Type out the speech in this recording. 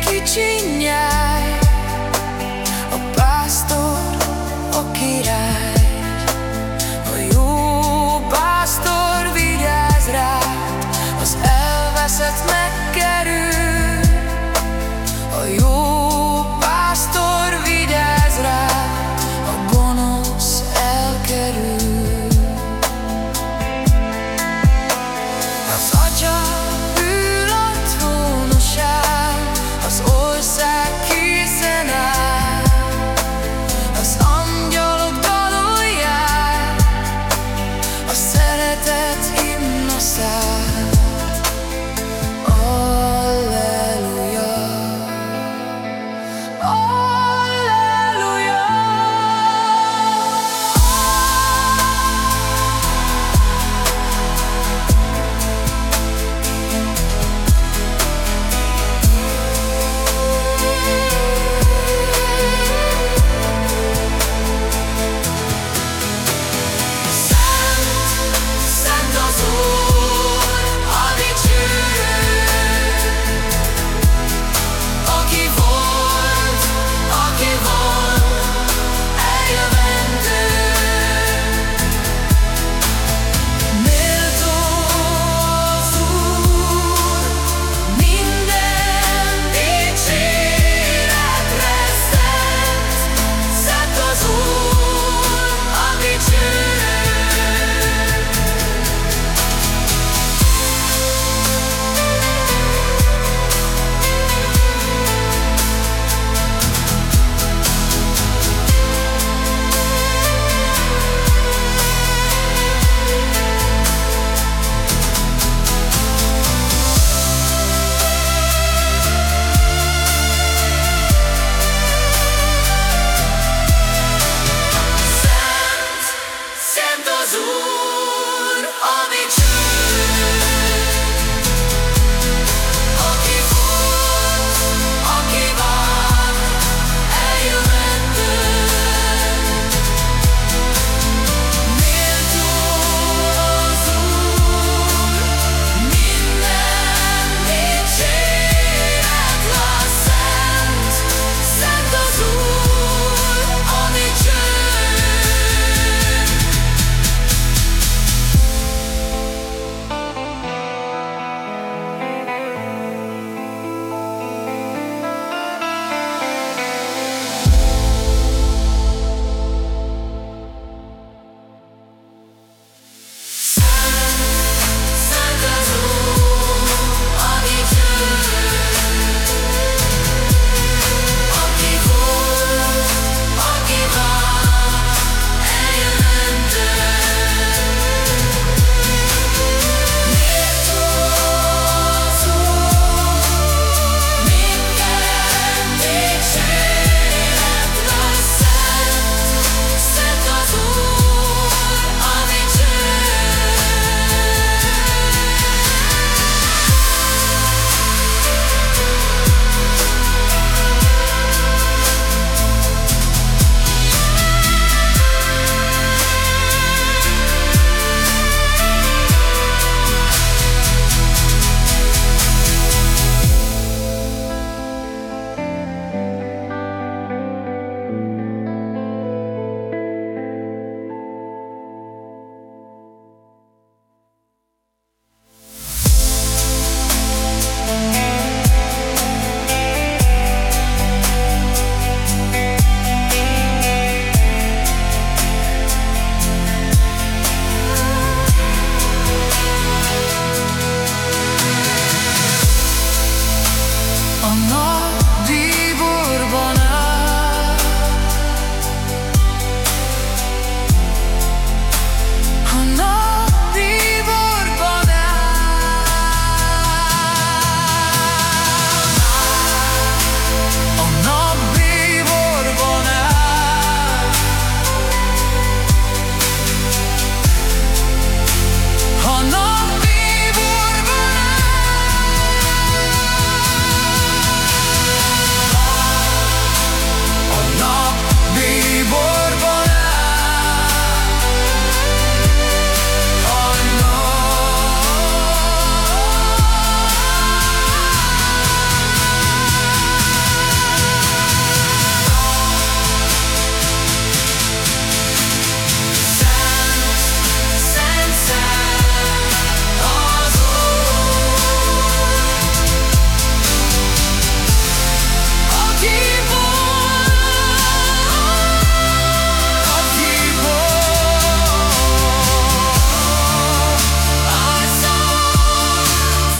kicsi nyáj, a pásztor, a király. Oh.